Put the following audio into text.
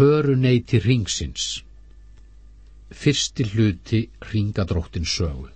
föruneyti ringsins Fyrsti hluti ringadróttin sögu.